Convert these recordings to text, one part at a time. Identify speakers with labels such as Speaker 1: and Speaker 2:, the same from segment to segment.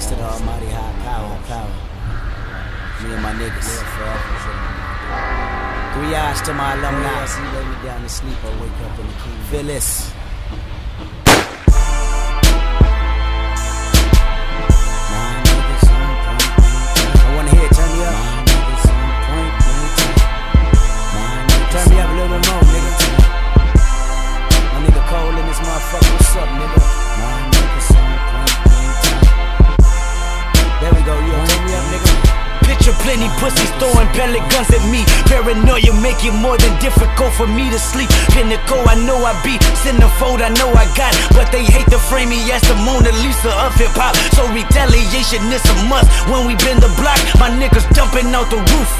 Speaker 1: Praise to the Almighty High Power, power. Me and my niggas. Three eyes to my alumni. Lay me down to sleep, I wake up in the key. Feel this.
Speaker 2: Plenty pussies throwing pellet guns at me. Paranoia make it more than difficult for me to sleep. Pinnacle, I know I be. Centerfold, I know I got. But they hate to frame me as the Mona Lisa of hip hop. So retaliation is a must. When we bend the block, my niggas jumping out the roof.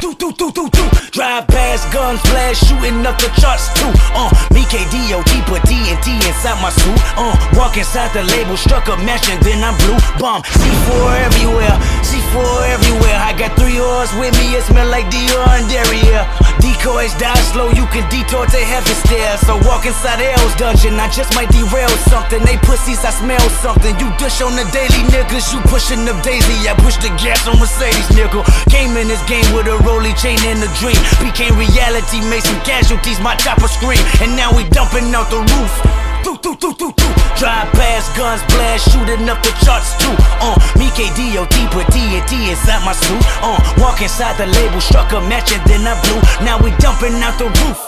Speaker 2: Do, do, do, do, do. Drive past guns, blast, shooting up the charts too. Uh, me KDOT put TNT inside my suit. Uh, walk inside the label, struck a match and then I blew. Bomb, C4 everywhere, C4 everywhere. I got three oars with me, it smell like Dior and Derriere. Decoys die slow, you can detour to heaven stairs. So walk inside Hell's dungeon, I just might derail something. They pussies, I smell something. You dish on the daily niggas, you pushing up Daisy. I push the gas on Mercedes, nigga. Came in this game with a rolly chain and a dream. Became reality, made some casualties, my chopper scream. And now we dumping out the roof. Do, do, do, do, do. Drive past guns, blast, shooting up the charts too. Uh, me KDOT put TNT inside my suit. Uh, walk inside the label, struck a match and then I blew. Now we dumping out the roof.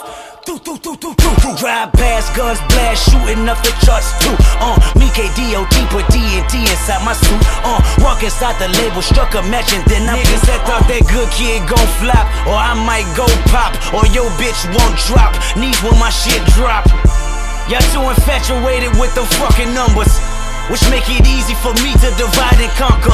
Speaker 2: Do, do, do, do, do. Drive past guns, blast, shooting up the charts too. Uh, me KDOT put TNT inside my suit. Uh, walk inside the label, struck a match and then I blew. Niggas that thought that good kid gon' flop, or I might go pop, or your bitch won't drop. Knees when my shit drop. Y'all too infatuated with the fucking numbers, which make it easy for me to divide and conquer.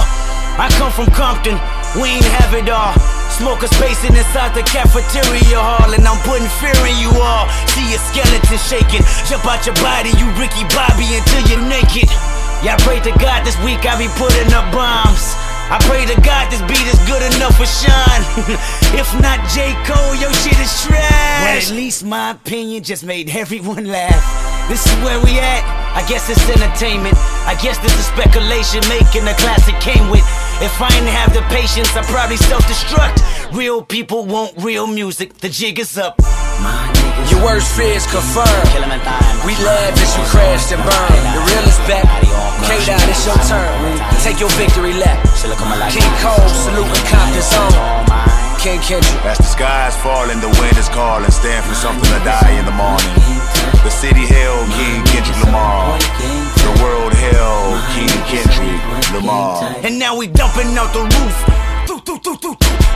Speaker 2: I come from Compton, we ain't have it all. Smokers pacing inside the cafeteria hall, and I'm putting fear in you all. See your skeleton shaking, jump out your body, you Ricky Bobby until you're naked. Y'all pray to God this week I be putting up bombs. I pray to God this beat is good enough for Sean. if not J. Cole, your shit at least my opinion just made everyone laugh. This is where we at. I guess it's entertainment. I guess this is speculation making a classic came with. If I didn't have the patience, I'd probably self-destruct. Real people want real music. The jig is up.
Speaker 3: Your
Speaker 1: on
Speaker 3: worst fears confirmed.
Speaker 1: Kill 'em and.
Speaker 3: We laugh as you crashed and burned. The real is back. K-Dot, it's your turn. Take your victory lap. King Cole, salute saluting Compton's own. King Kendrick.
Speaker 4: As the skies falling, the wind is calling. Stand for something to die in the morning. The city held King Kendrick Lamar. The world held King Kendrick Lamar.
Speaker 2: And now we dumping out the roof.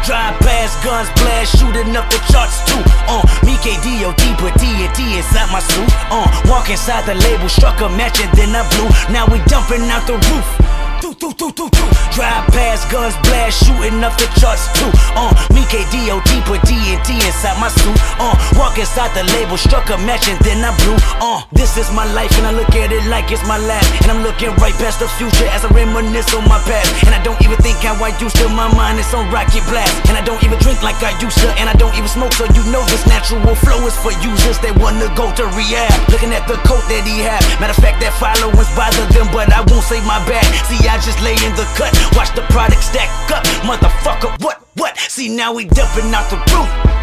Speaker 2: Drive past guns, blast, shooting up the charts too. Uh, me KDOT put TNT inside my suit. Uh, walk inside the label, struck a match and then I blew. Now we dumping out the roof. Do, do, do, do. Drive past guns, blast, shooting up the charts too. Uh, me KDOT put TNT inside my suit. Uh, walk inside the label, struck a match and then I blew. Uh, this is my life and I look at it like it's my last. And I'm looking right past the future as I reminisce on my past. And I don't even think how I used to. My mind is on rocket blast. And I don't even drink like I used to. And I don't even smoke, so you know this natural flow is for users that wanna go to rehab. Looking at the coat that he had. Matter of fact, that followers bother them, but I won't say my bad. See, I just lay in the cut. Watch the product stack up. Motherfucker, what, what? See, now we dumping out the roof.